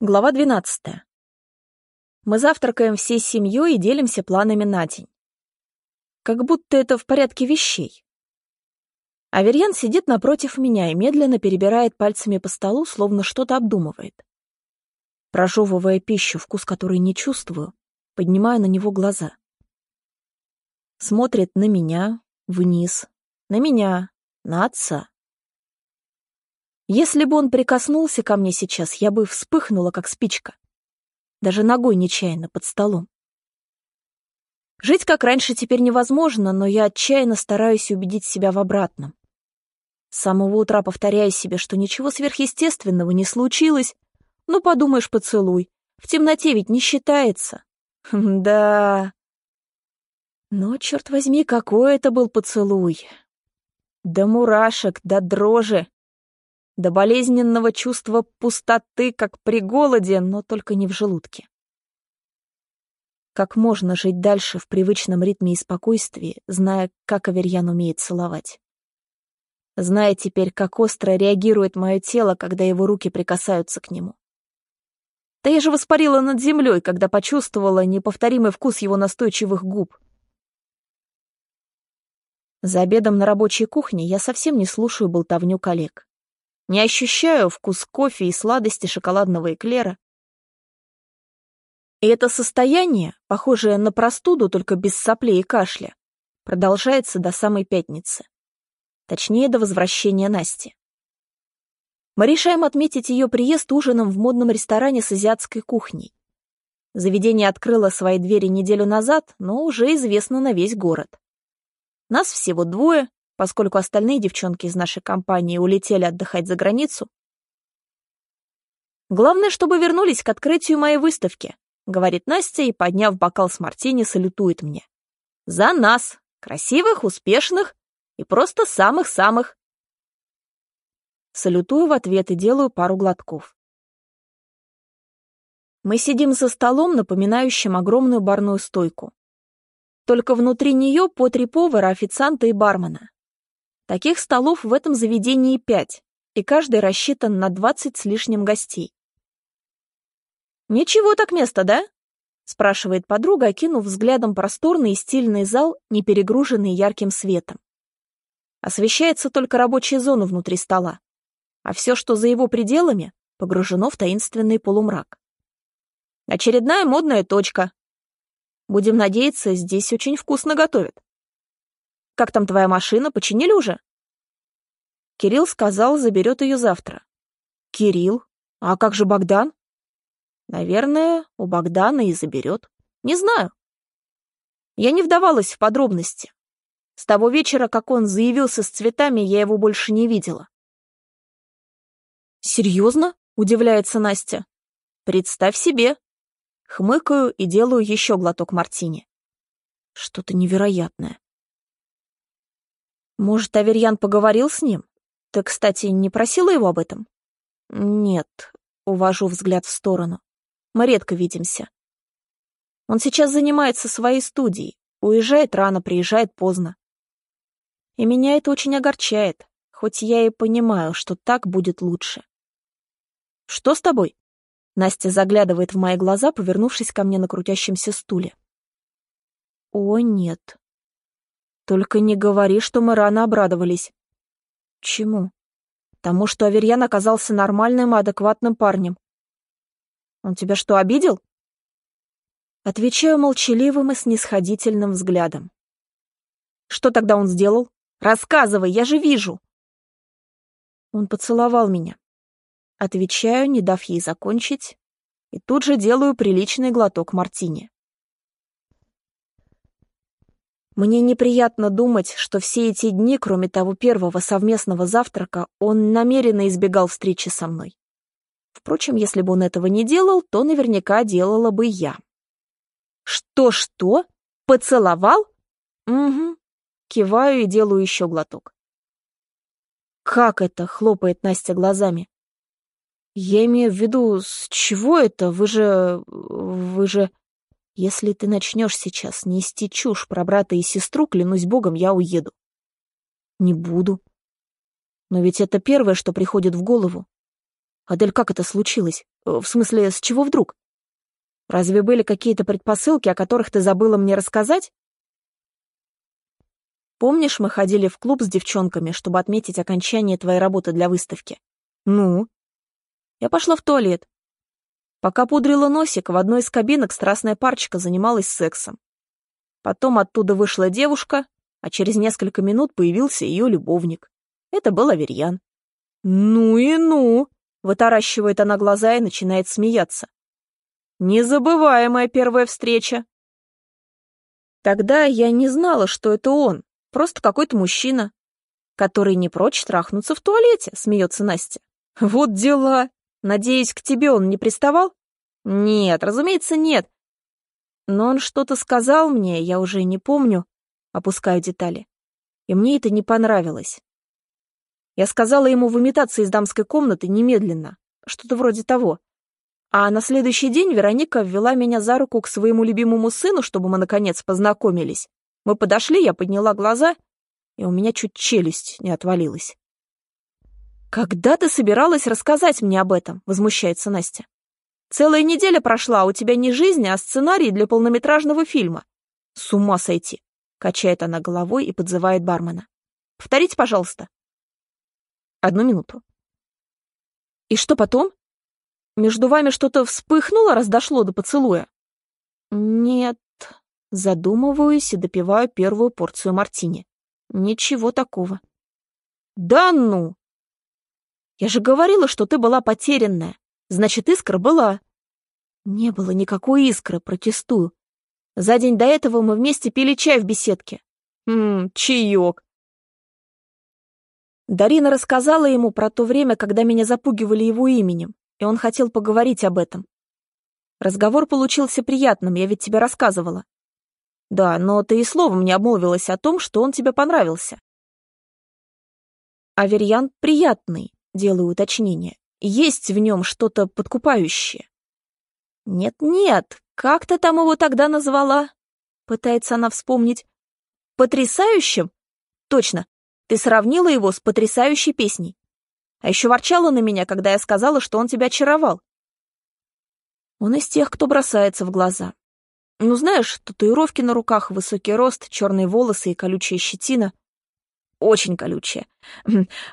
Глава 12. Мы завтракаем всей семьей и делимся планами на день. Как будто это в порядке вещей. Аверьян сидит напротив меня и медленно перебирает пальцами по столу, словно что-то обдумывает. Прожевывая пищу, вкус которой не чувствую, поднимаю на него глаза. Смотрит на меня, вниз, на меня, на отца. Если бы он прикоснулся ко мне сейчас, я бы вспыхнула, как спичка. Даже ногой нечаянно под столом. Жить как раньше теперь невозможно, но я отчаянно стараюсь убедить себя в обратном. С самого утра повторяю себе, что ничего сверхъестественного не случилось. Ну, подумаешь, поцелуй. В темноте ведь не считается. Да. Но, черт возьми, какой это был поцелуй. До мурашек, до дрожи до болезненного чувства пустоты, как при голоде, но только не в желудке. Как можно жить дальше в привычном ритме и спокойствии, зная, как Аверьян умеет целовать? Зная теперь, как остро реагирует мое тело, когда его руки прикасаются к нему. Да я же воспарила над землей, когда почувствовала неповторимый вкус его настойчивых губ. За обедом на рабочей кухне я совсем не слушаю болтовню коллег. Не ощущаю вкус кофе и сладости шоколадного эклера. И это состояние, похожее на простуду, только без соплей и кашля, продолжается до самой пятницы. Точнее, до возвращения Насти. Мы решаем отметить ее приезд ужином в модном ресторане с азиатской кухней. Заведение открыло свои двери неделю назад, но уже известно на весь город. Нас всего двое, поскольку остальные девчонки из нашей компании улетели отдыхать за границу. «Главное, чтобы вернулись к открытию моей выставки», — говорит Настя и, подняв бокал с мартини, салютует мне. «За нас! Красивых, успешных и просто самых-самых!» Салютую в ответ и делаю пару глотков. Мы сидим за столом, напоминающим огромную барную стойку. Только внутри нее по три повара, официанта и бармена. Таких столов в этом заведении пять, и каждый рассчитан на двадцать с лишним гостей. «Ничего так место, да?» — спрашивает подруга, окинув взглядом просторный и стильный зал, не перегруженный ярким светом. Освещается только рабочая зона внутри стола, а все, что за его пределами, погружено в таинственный полумрак. Очередная модная точка. Будем надеяться, здесь очень вкусно готовят. Как там твоя машина, починили уже?» Кирилл сказал, заберет ее завтра. «Кирилл? А как же Богдан?» «Наверное, у Богдана и заберет. Не знаю». Я не вдавалась в подробности. С того вечера, как он заявился с цветами, я его больше не видела. «Серьезно?» — удивляется Настя. «Представь себе». Хмыкаю и делаю еще глоток мартини. Что-то невероятное. Может, Аверьян поговорил с ним? Ты, кстати, не просила его об этом? Нет, увожу взгляд в сторону. Мы редко видимся. Он сейчас занимается своей студией, уезжает рано, приезжает поздно. И меня это очень огорчает, хоть я и понимаю, что так будет лучше. «Что с тобой?» Настя заглядывает в мои глаза, повернувшись ко мне на крутящемся стуле. «О, нет. Только не говори, что мы рано обрадовались. Чему? Тому, что Аверьян оказался нормальным и адекватным парнем. Он тебя что, обидел? Отвечаю молчаливым и снисходительным взглядом. Что тогда он сделал? Рассказывай, я же вижу. Он поцеловал меня. Отвечаю, не дав ей закончить, и тут же делаю приличный глоток мартини. Мне неприятно думать, что все эти дни, кроме того первого совместного завтрака, он намеренно избегал встречи со мной. Впрочем, если бы он этого не делал, то наверняка делала бы я. «Что-что? Поцеловал?» «Угу». Киваю и делаю еще глоток. «Как это?» — хлопает Настя глазами. «Я имею в виду, с чего это? Вы же... вы же...» Если ты начнешь сейчас нести чушь про брата и сестру, клянусь богом, я уеду. Не буду. Но ведь это первое, что приходит в голову. Адель, как это случилось? Э, в смысле, с чего вдруг? Разве были какие-то предпосылки, о которых ты забыла мне рассказать? Помнишь, мы ходили в клуб с девчонками, чтобы отметить окончание твоей работы для выставки? Ну? Я пошла в туалет. Пока пудрила носик, в одной из кабинок страстная парочка занималась сексом. Потом оттуда вышла девушка, а через несколько минут появился ее любовник. Это был Аверьян. «Ну и ну!» — вытаращивает она глаза и начинает смеяться. «Незабываемая первая встреча!» Тогда я не знала, что это он, просто какой-то мужчина, который не прочь трахнуться в туалете, смеется Настя. Вот дела! Надеюсь, к тебе он не приставал? Нет, разумеется, нет. Но он что-то сказал мне, я уже не помню, опускаю детали. И мне это не понравилось. Я сказала ему в имитации из дамской комнаты немедленно, что-то вроде того. А на следующий день Вероника ввела меня за руку к своему любимому сыну, чтобы мы, наконец, познакомились. Мы подошли, я подняла глаза, и у меня чуть челюсть не отвалилась. «Когда ты собиралась рассказать мне об этом?» — возмущается Настя. «Целая неделя прошла, а у тебя не жизнь, а сценарий для полнометражного фильма. С ума сойти!» — качает она головой и подзывает бармена. «Повторите, пожалуйста». «Одну минуту». «И что потом? Между вами что-то вспыхнуло, раз дошло до поцелуя?» «Нет», задумываюсь и допиваю первую порцию мартини. Ничего такого. «Да ну!» Я же говорила, что ты была потерянная. Значит, искра была. Не было никакой искры, протестую. За день до этого мы вместе пили чай в беседке. Ммм, чаек. Дарина рассказала ему про то время, когда меня запугивали его именем, и он хотел поговорить об этом. Разговор получился приятным, я ведь тебе рассказывала. Да, но ты и словом не обмолвилась о том, что он тебе понравился. Аверьян приятный, делаю уточнение. Есть в нем что-то подкупающее. Нет-нет, как ты там его тогда назвала? Пытается она вспомнить. Потрясающим? Точно, ты сравнила его с потрясающей песней. А еще ворчала на меня, когда я сказала, что он тебя очаровал. Он из тех, кто бросается в глаза. Ну, знаешь, татуировки на руках, высокий рост, черные волосы и колючая щетина — очень колючее.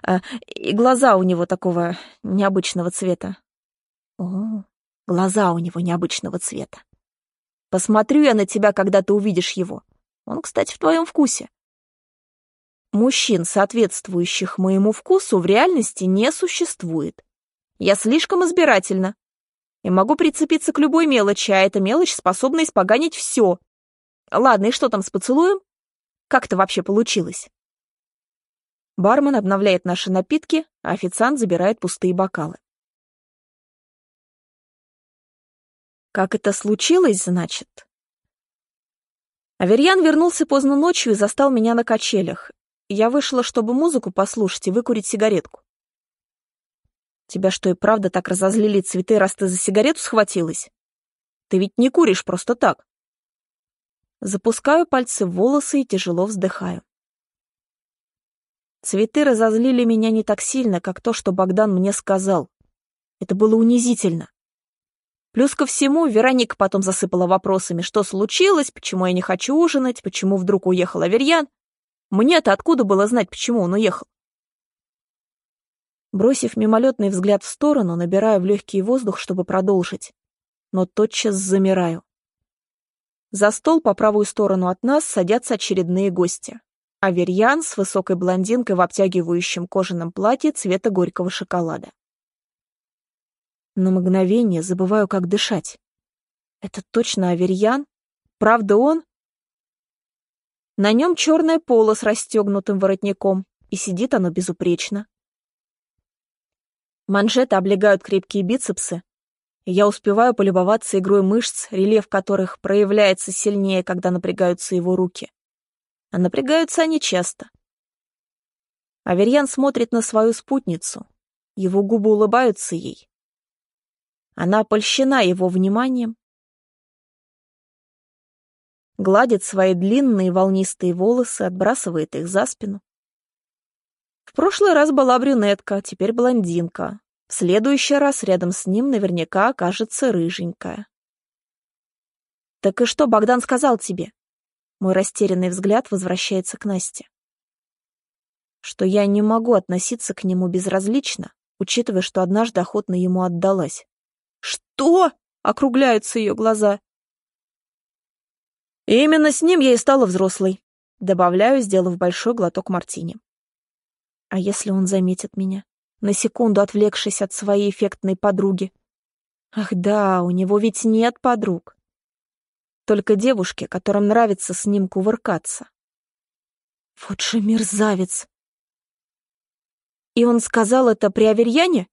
А, и глаза у него такого необычного цвета. О, глаза у него необычного цвета. Посмотрю я на тебя, когда ты увидишь его. Он, кстати, в твоем вкусе. Мужчин, соответствующих моему вкусу, в реальности не существует. Я слишком избирательна. И могу прицепиться к любой мелочи, а эта мелочь способна испоганить все. Ладно, и что там с поцелуем? Как это вообще получилось? Бармен обновляет наши напитки, а официант забирает пустые бокалы. Как это случилось, значит? Аверьян вернулся поздно ночью и застал меня на качелях. Я вышла, чтобы музыку послушать и выкурить сигаретку. Тебя что, и правда так разозлили цветы, раз ты за сигарету схватилась? Ты ведь не куришь просто так. Запускаю пальцы в волосы и тяжело вздыхаю. Цветы разозлили меня не так сильно, как то, что Богдан мне сказал. Это было унизительно. Плюс ко всему, Вероника потом засыпала вопросами, что случилось, почему я не хочу ужинать, почему вдруг уехал Аверьян. Мне-то откуда было знать, почему он уехал? Бросив мимолетный взгляд в сторону, набираю в легкий воздух, чтобы продолжить. Но тотчас замираю. За стол по правую сторону от нас садятся очередные гости. Аверьян с высокой блондинкой в обтягивающем кожаном платье цвета горького шоколада. На мгновение забываю, как дышать. Это точно Аверьян? Правда он? На нем черное поло с расстегнутым воротником, и сидит оно безупречно. Манжеты облегают крепкие бицепсы, и я успеваю полюбоваться игрой мышц, рельеф которых проявляется сильнее, когда напрягаются его руки а напрягаются они часто. Аверьян смотрит на свою спутницу, его губы улыбаются ей. Она польщена его вниманием, гладит свои длинные волнистые волосы, отбрасывает их за спину. В прошлый раз была брюнетка, теперь блондинка. В следующий раз рядом с ним наверняка окажется рыженькая. «Так и что Богдан сказал тебе?» Мой растерянный взгляд возвращается к Насте. Что я не могу относиться к нему безразлично, учитывая, что однажды охотно ему отдалась. «Что?» — округляются ее глаза. И именно с ним я и стала взрослой. Добавляю, сделав большой глоток мартини. А если он заметит меня? на секунду отвлекшись от своей эффектной подруги. Ах да, у него ведь нет подруг. Только девушки, которым нравится с ним кувыркаться. Вот же мерзавец. И он сказал это при Аверьяне?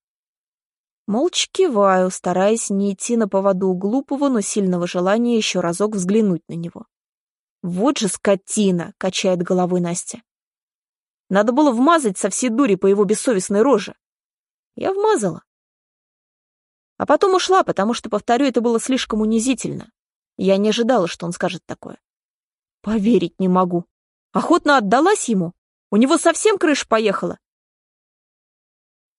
Молча киваю, стараясь не идти на поводу у глупого, но сильного желания еще разок взглянуть на него. «Вот же скотина!» — качает головой Настя. Надо было вмазать со всей дури по его бессовестной роже. Я вмазала. А потом ушла, потому что, повторю, это было слишком унизительно. Я не ожидала, что он скажет такое. Поверить не могу. Охотно отдалась ему. У него совсем крыша поехала.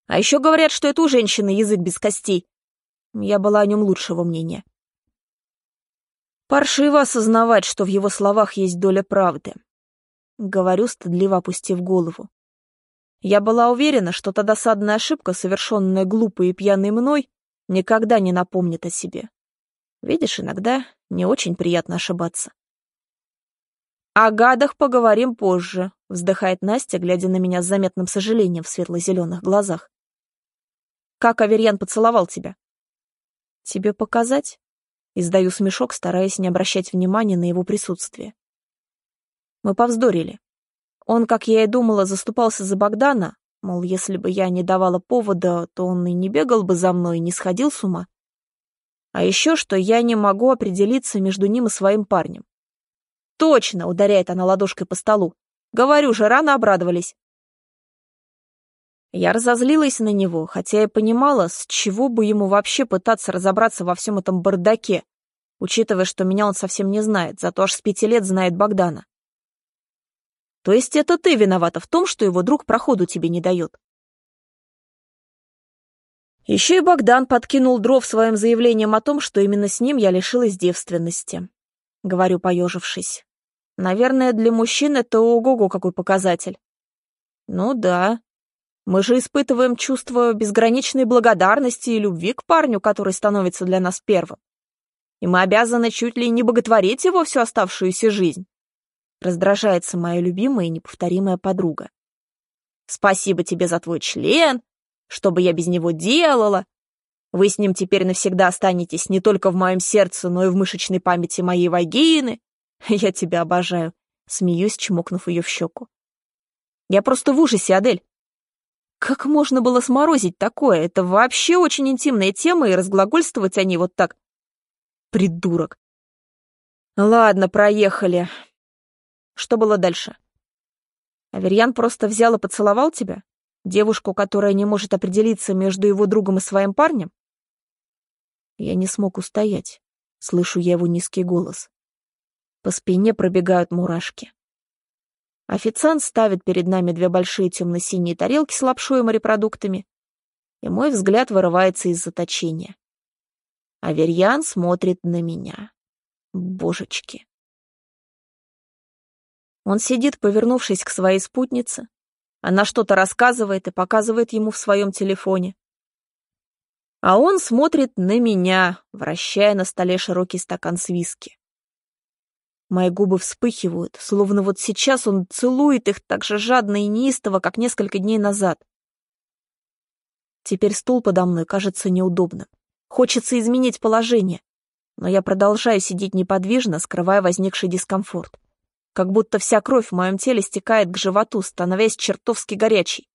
А еще говорят, что это у женщины язык без костей. Я была о нем лучшего мнения. Паршиво осознавать, что в его словах есть доля правды. Говорю, стыдливо опустив голову. Я была уверена, что та досадная ошибка, совершенная глупой и пьяной мной, никогда не напомнит о себе. Видишь, иногда не очень приятно ошибаться. «О гадах поговорим позже», — вздыхает Настя, глядя на меня с заметным сожалением в светло-зеленых глазах. «Как Аверьян поцеловал тебя?» «Тебе показать?» Издаю смешок, стараясь не обращать внимания на его присутствие. Мы повздорили. Он, как я и думала, заступался за Богдана, мол, если бы я не давала повода, то он и не бегал бы за мной, и не сходил с ума. А еще, что я не могу определиться между ним и своим парнем. «Точно!» — ударяет она ладошкой по столу. «Говорю же, рано обрадовались». Я разозлилась на него, хотя и понимала, с чего бы ему вообще пытаться разобраться во всем этом бардаке, учитывая, что меня он совсем не знает, зато аж с пяти лет знает Богдана. То есть это ты виновата в том, что его друг проходу тебе не дает. Еще и Богдан подкинул дров своим заявлением о том, что именно с ним я лишилась девственности. Говорю, поежившись. Наверное, для мужчин это ого-го какой показатель. Ну да. Мы же испытываем чувство безграничной благодарности и любви к парню, который становится для нас первым. И мы обязаны чуть ли не боготворить его всю оставшуюся жизнь. Раздражается моя любимая и неповторимая подруга. Спасибо тебе за твой член. Что бы я без него делала? Вы с ним теперь навсегда останетесь не только в моем сердце, но и в мышечной памяти моей вагины. Я тебя обожаю. Смеюсь, чмокнув ее в щеку. Я просто в ужасе, Адель. Как можно было сморозить такое? Это вообще очень интимная тема, и разглагольствовать о ней вот так. Придурок. Ладно, проехали. Что было дальше? Аверьян просто взял и поцеловал тебя? Девушку, которая не может определиться между его другом и своим парнем? Я не смог устоять. Слышу я его низкий голос. По спине пробегают мурашки. Официант ставит перед нами две большие темно-синие тарелки с лапшой и морепродуктами, и мой взгляд вырывается из заточения. Аверьян смотрит на меня. Божечки. Он сидит, повернувшись к своей спутнице. Она что-то рассказывает и показывает ему в своем телефоне. А он смотрит на меня, вращая на столе широкий стакан с виски. Мои губы вспыхивают, словно вот сейчас он целует их так же жадно и неистово, как несколько дней назад. Теперь стул подо мной кажется неудобным. Хочется изменить положение, но я продолжаю сидеть неподвижно, скрывая возникший дискомфорт как будто вся кровь в моем теле стекает к животу, становясь чертовски горячей.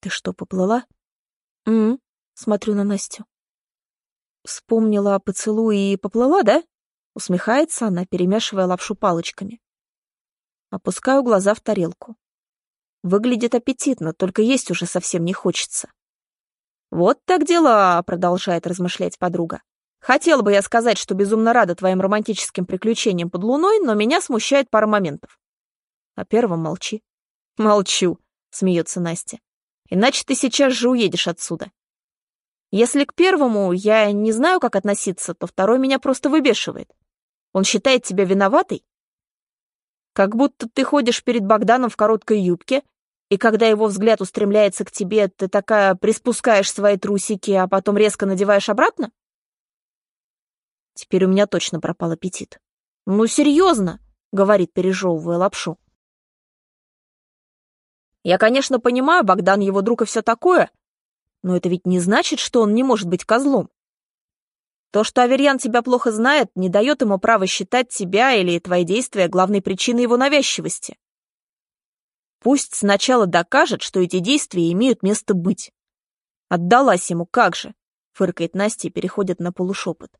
«Ты что, поплыла?» «М-м», смотрю на Настю. «Вспомнила о поцелуе и поплыла, да?» Усмехается она, перемешивая лапшу палочками. Опускаю глаза в тарелку. Выглядит аппетитно, только есть уже совсем не хочется. «Вот так дела», — продолжает размышлять подруга. Хотела бы я сказать, что безумно рада твоим романтическим приключениям под луной, но меня смущает пара моментов. О первом молчи. Молчу, смеется Настя. Иначе ты сейчас же уедешь отсюда. Если к первому я не знаю, как относиться, то второй меня просто выбешивает. Он считает тебя виноватой? Как будто ты ходишь перед Богданом в короткой юбке, и когда его взгляд устремляется к тебе, ты такая приспускаешь свои трусики, а потом резко надеваешь обратно? Теперь у меня точно пропал аппетит. «Ну, серьезно!» — говорит, пережевывая лапшу. Я, конечно, понимаю, Богдан его друг и все такое, но это ведь не значит, что он не может быть козлом. То, что Аверьян тебя плохо знает, не дает ему права считать тебя или твои действия главной причиной его навязчивости. Пусть сначала докажет, что эти действия имеют место быть. Отдалась ему, как же, фыркает Настя и переходит на полушепот.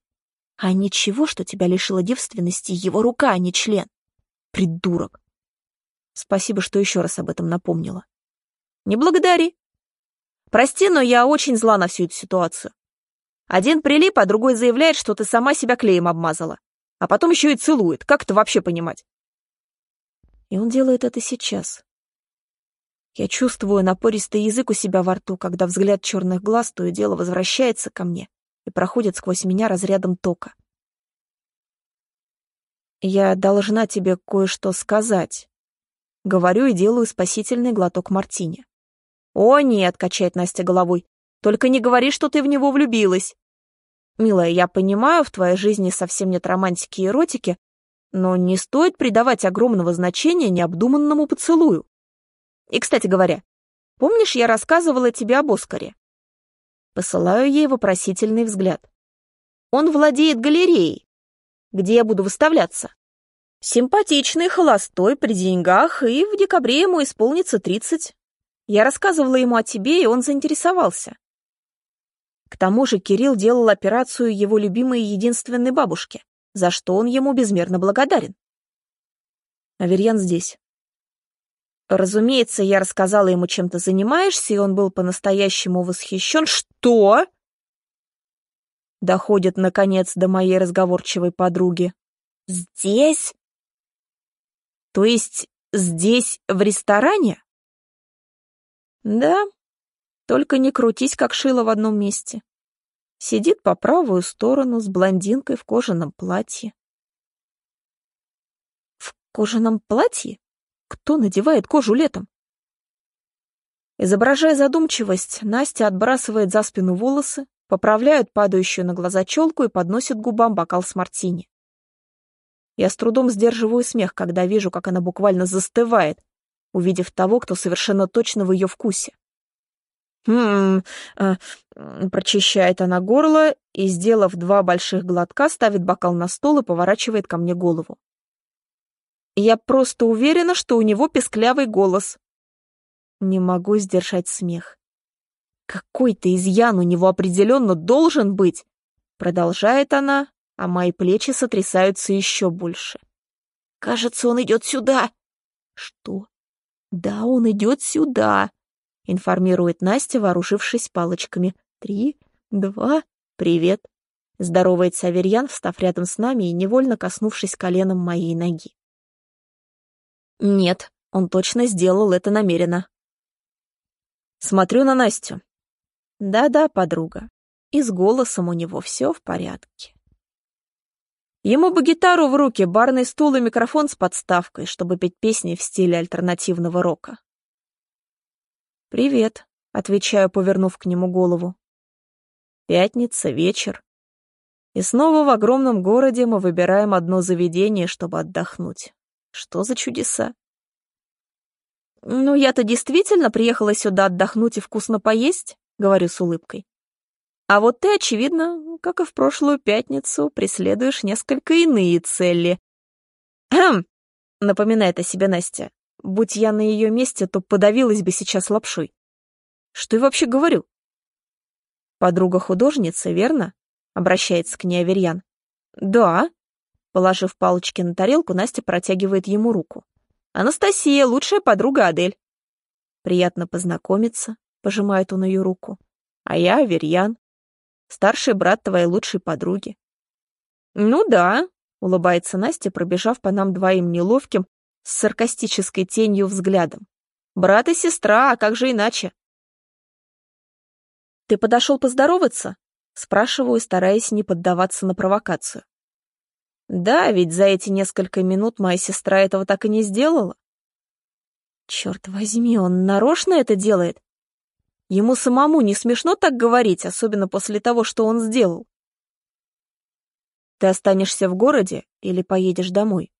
А ничего, что тебя лишила девственности его рука, а не член. Придурок. Спасибо, что еще раз об этом напомнила. Не благодари. Прости, но я очень зла на всю эту ситуацию. Один прилип, а другой заявляет, что ты сама себя клеем обмазала. А потом еще и целует. Как это вообще понимать? И он делает это сейчас. Я чувствую напористый язык у себя во рту, когда взгляд черных глаз то и дело возвращается ко мне и проходит сквозь меня разрядом тока. «Я должна тебе кое-что сказать», — говорю и делаю спасительный глоток мартини. «О, нет», — качает Настя головой, — «только не говори, что ты в него влюбилась». «Милая, я понимаю, в твоей жизни совсем нет романтики и эротики, но не стоит придавать огромного значения необдуманному поцелую. И, кстати говоря, помнишь, я рассказывала тебе об Оскаре? Посылаю ей вопросительный взгляд. Он владеет галереей, где я буду выставляться. Симпатичный, холостой, при деньгах, и в декабре ему исполнится тридцать. Я рассказывала ему о тебе, и он заинтересовался. К тому же Кирилл делал операцию его любимой и единственной бабушке, за что он ему безмерно благодарен. Аверьян здесь. Разумеется, я рассказала ему, чем ты занимаешься, и он был по-настоящему восхищен. Что? Доходит, наконец, до моей разговорчивой подруги. Здесь? То есть здесь, в ресторане? Да, только не крутись, как шило в одном месте. Сидит по правую сторону с блондинкой в кожаном платье. В кожаном платье? Кто надевает кожу летом? Изображая задумчивость, Настя отбрасывает за спину волосы, поправляет падающую на глаза челку и подносит губам бокал с мартини. Я с трудом сдерживаю смех, когда вижу, как она буквально застывает, увидев того, кто совершенно точно в ее вкусе. «Хм...» э, прочищает она горло и, сделав два больших глотка, ставит бокал на стол и поворачивает ко мне голову. Я просто уверена, что у него песклявый голос. Не могу сдержать смех. Какой-то изъян у него определенно должен быть. Продолжает она, а мои плечи сотрясаются еще больше. Кажется, он идет сюда. Что? Да, он идет сюда, информирует Настя, вооружившись палочками. Три, два, привет. Здоровается Аверьян, встав рядом с нами и невольно коснувшись коленом моей ноги. Нет, он точно сделал это намеренно. Смотрю на Настю. Да-да, подруга. И с голосом у него все в порядке. Ему бы гитару в руки, барный стул и микрофон с подставкой, чтобы петь песни в стиле альтернативного рока. «Привет», — отвечаю, повернув к нему голову. Пятница, вечер. И снова в огромном городе мы выбираем одно заведение, чтобы отдохнуть. Что за чудеса? «Ну, я-то действительно приехала сюда отдохнуть и вкусно поесть», — говорю с улыбкой. «А вот ты, очевидно, как и в прошлую пятницу, преследуешь несколько иные цели». «Хм!» — напоминает о себе Настя. «Будь я на ее месте, то подавилась бы сейчас лапшой». «Что я вообще говорю?» «Подруга художницы, верно?» — обращается к ней Аверьян. «Да», Положив палочки на тарелку, Настя протягивает ему руку. «Анастасия, лучшая подруга Адель». «Приятно познакомиться», — пожимает он ее руку. «А я Аверьян, старший брат твоей лучшей подруги». «Ну да», — улыбается Настя, пробежав по нам двоим неловким, с саркастической тенью взглядом. «Брат и сестра, а как же иначе?» Ты подошел поздороваться? Спрашиваю, стараясь не поддаваться на провокацию. Да, ведь за эти несколько минут моя сестра этого так и не сделала. Черт возьми, он нарочно это делает? Ему самому не смешно так говорить, особенно после того, что он сделал. Ты останешься в городе или поедешь домой?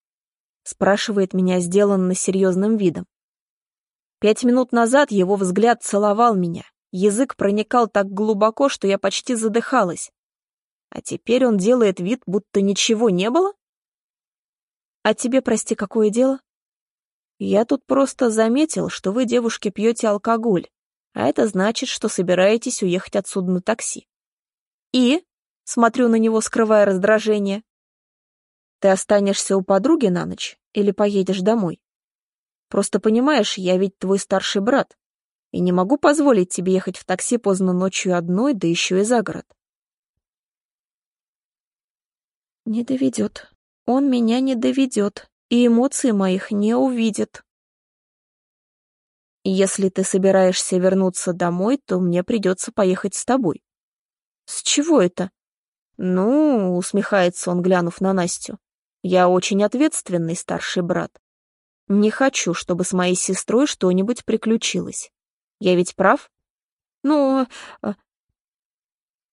Спрашивает меня сделанно серьезным видом. Пять минут назад его взгляд целовал меня, язык проникал так глубоко, что я почти задыхалась. А теперь он делает вид, будто ничего не было? А тебе, прости, какое дело? Я тут просто заметил, что вы, девушки, пьете алкоголь, а это значит, что собираетесь уехать отсюда на такси. И, смотрю на него, скрывая раздражение, ты останешься у подруги на ночь или поедешь домой? Просто понимаешь, я ведь твой старший брат, и не могу позволить тебе ехать в такси поздно ночью одной, да еще и за город. Не доведет. Он меня не доведет, и эмоций моих не увидит. Если ты собираешься вернуться домой, то мне придется поехать с тобой. С чего это? Ну, усмехается он, глянув на Настю. Я очень ответственный старший брат. Не хочу, чтобы с моей сестрой что-нибудь приключилось. Я ведь прав? Ну, а,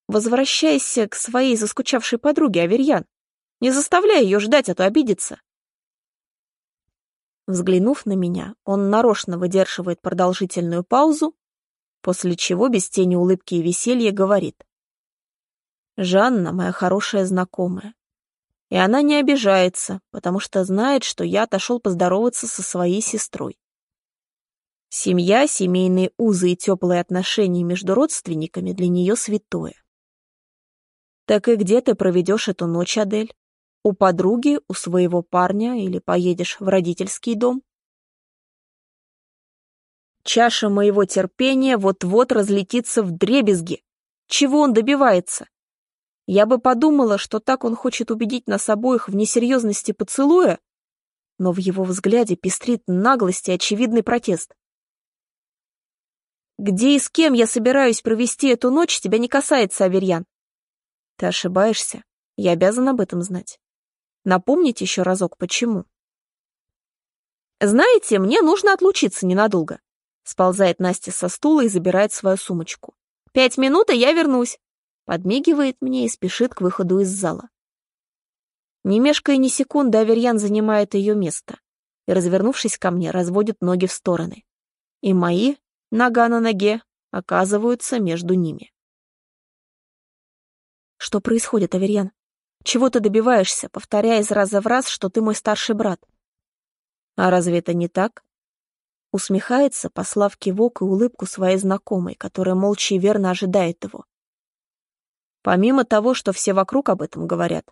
возвращайся к своей заскучавшей подруге, Аверьян. Не заставляй ее ждать, а то обидится. Взглянув на меня, он нарочно выдерживает продолжительную паузу, после чего без тени улыбки и веселья говорит. «Жанна моя хорошая знакомая. И она не обижается, потому что знает, что я отошел поздороваться со своей сестрой. Семья, семейные узы и теплые отношения между родственниками для нее святое. Так и где ты проведешь эту ночь, Адель? У подруги, у своего парня или поедешь в родительский дом? Чаша моего терпения вот-вот разлетится в дребезги. Чего он добивается? Я бы подумала, что так он хочет убедить нас обоих в несерьезности поцелуя, но в его взгляде пестрит наглость и очевидный протест. Где и с кем я собираюсь провести эту ночь, тебя не касается, Аверьян. Ты ошибаешься. Я обязан об этом знать. Напомнить еще разок, почему. «Знаете, мне нужно отлучиться ненадолго», — сползает Настя со стула и забирает свою сумочку. «Пять минут, и я вернусь», — подмигивает мне и спешит к выходу из зала. Не мешкая ни секунды, Аверьян занимает ее место и, развернувшись ко мне, разводит ноги в стороны. И мои, нога на ноге, оказываются между ними. Что происходит, Аверьян? Чего ты добиваешься, повторяя из раза в раз, что ты мой старший брат? А разве это не так? Усмехается, послав кивок и улыбку своей знакомой, которая молча и верно ожидает его. Помимо того, что все вокруг об этом говорят,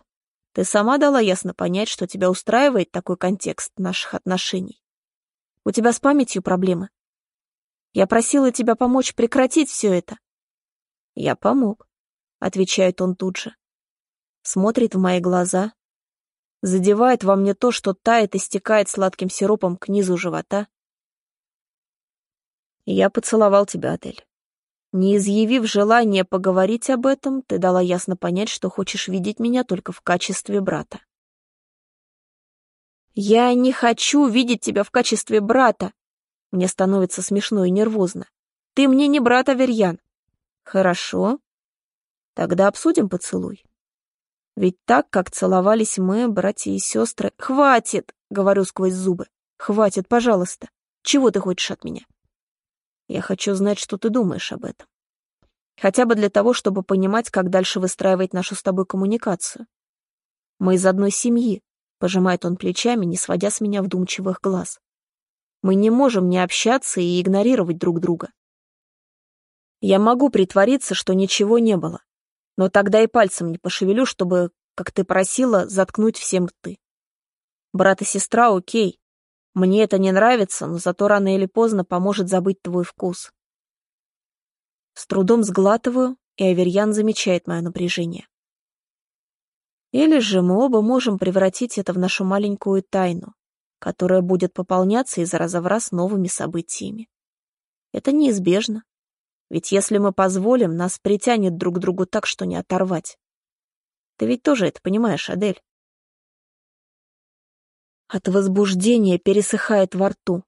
ты сама дала ясно понять, что тебя устраивает такой контекст наших отношений. У тебя с памятью проблемы. Я просила тебя помочь прекратить все это. Я помог, отвечает он тут же смотрит в мои глаза, задевает во мне то, что тает и стекает сладким сиропом к низу живота. Я поцеловал тебя, Адель. Не изъявив желания поговорить об этом, ты дала ясно понять, что хочешь видеть меня только в качестве брата. Я не хочу видеть тебя в качестве брата. Мне становится смешно и нервозно. Ты мне не брат, Аверьян. Хорошо. Тогда обсудим поцелуй. Ведь так, как целовались мы, братья и сестры... Хватит, говорю сквозь зубы. Хватит, пожалуйста. Чего ты хочешь от меня? Я хочу знать, что ты думаешь об этом. Хотя бы для того, чтобы понимать, как дальше выстраивать нашу с тобой коммуникацию. Мы из одной семьи, пожимает он плечами, не сводя с меня вдумчивых глаз. Мы не можем не общаться и игнорировать друг друга. Я могу притвориться, что ничего не было, но тогда и пальцем не пошевелю, чтобы, как ты просила, заткнуть всем рты. Брат и сестра окей. Мне это не нравится, но зато рано или поздно поможет забыть твой вкус. С трудом сглатываю, и Аверьян замечает мое напряжение. Или же мы оба можем превратить это в нашу маленькую тайну, которая будет пополняться из раза в раз новыми событиями. Это неизбежно. Ведь если мы позволим, нас притянет друг к другу так, что не оторвать. Ты ведь тоже это понимаешь, Адель? От возбуждения пересыхает во рту.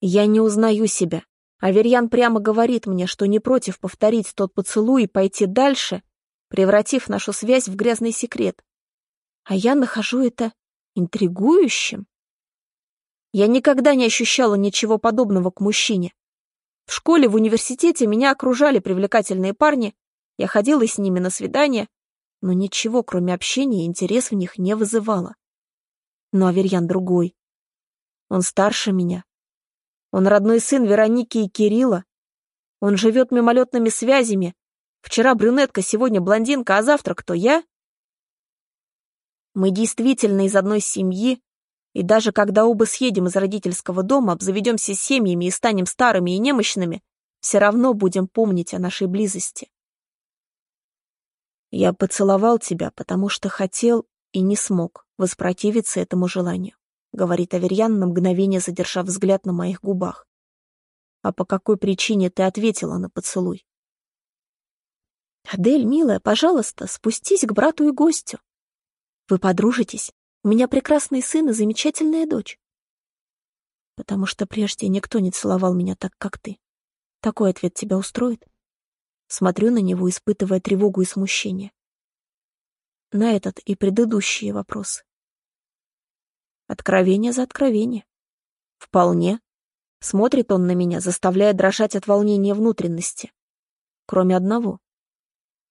Я не узнаю себя. Аверьян прямо говорит мне, что не против повторить тот поцелуй и пойти дальше, превратив нашу связь в грязный секрет. А я нахожу это интригующим. Я никогда не ощущала ничего подобного к мужчине. В школе, в университете меня окружали привлекательные парни, я ходила с ними на свидания, но ничего, кроме общения, интерес в них не вызывало. Но Аверьян другой. Он старше меня. Он родной сын Вероники и Кирилла. Он живет мимолетными связями. Вчера брюнетка, сегодня блондинка, а завтра кто, я? Мы действительно из одной семьи, и даже когда оба съедем из родительского дома, обзаведемся семьями и станем старыми и немощными, все равно будем помнить о нашей близости. Я поцеловал тебя, потому что хотел и не смог воспротивиться этому желанию, говорит Аверьян на мгновение задержав взгляд на моих губах. А по какой причине ты ответила на поцелуй? Адель, милая, пожалуйста, спустись к брату и гостю. Вы подружитесь. У меня прекрасный сын и замечательная дочь. Потому что прежде никто не целовал меня так, как ты. Такой ответ тебя устроит? Смотрю на него, испытывая тревогу и смущение. На этот и предыдущие вопросы. Откровение за откровение. Вполне. Смотрит он на меня, заставляя дрожать от волнения внутренности. Кроме одного.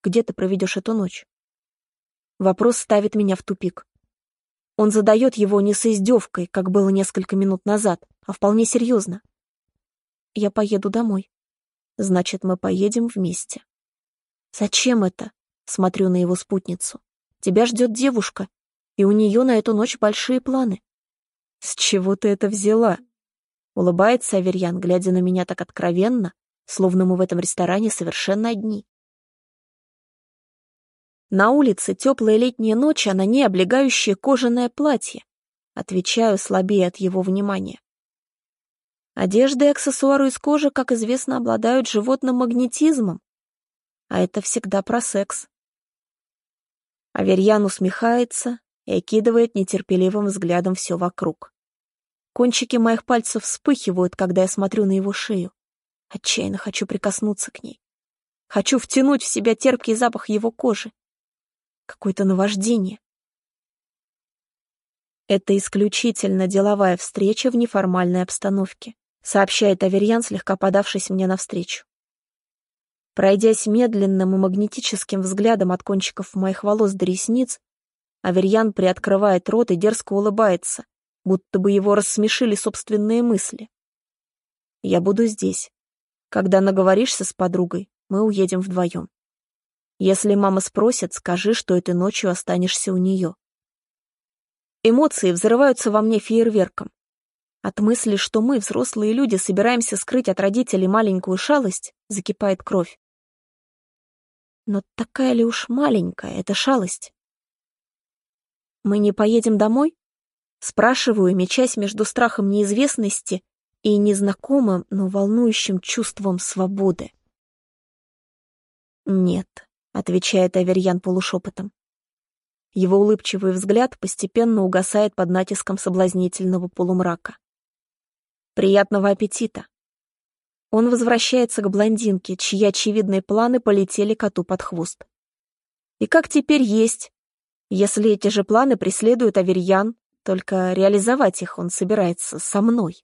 Где ты проведешь эту ночь? Вопрос ставит меня в тупик. Он задает его не с издевкой, как было несколько минут назад, а вполне серьезно. Я поеду домой. Значит, мы поедем вместе. Зачем это? Смотрю на его спутницу. Тебя ждет девушка, и у нее на эту ночь большие планы. С чего ты это взяла? Улыбается Аверьян, глядя на меня так откровенно, словно мы в этом ресторане совершенно одни. На улице теплая летняя ночь, а на ней облегающее кожаное платье. Отвечаю слабее от его внимания. Одежда и аксессуары из кожи, как известно, обладают животным магнетизмом. А это всегда про секс. Аверьян усмехается и окидывает нетерпеливым взглядом все вокруг. Кончики моих пальцев вспыхивают, когда я смотрю на его шею. Отчаянно хочу прикоснуться к ней. Хочу втянуть в себя терпкий запах его кожи. Какое-то наваждение. Это исключительно деловая встреча в неформальной обстановке сообщает Аверьян, слегка подавшись мне навстречу. Пройдясь медленным и магнетическим взглядом от кончиков моих волос до ресниц, Аверьян приоткрывает рот и дерзко улыбается, будто бы его рассмешили собственные мысли. «Я буду здесь. Когда наговоришься с подругой, мы уедем вдвоем. Если мама спросит, скажи, что этой ночью останешься у нее». Эмоции взрываются во мне фейерверком. От мысли, что мы, взрослые люди, собираемся скрыть от родителей маленькую шалость, закипает кровь. Но такая ли уж маленькая эта шалость? Мы не поедем домой? Спрашиваю, мечась между страхом неизвестности и незнакомым, но волнующим чувством свободы. «Нет», — отвечает Аверьян полушепотом. Его улыбчивый взгляд постепенно угасает под натиском соблазнительного полумрака. Приятного аппетита. Он возвращается к блондинке, чьи очевидные планы полетели коту под хвост. И как теперь есть, если эти же планы преследует Аверьян, только реализовать их он собирается со мной?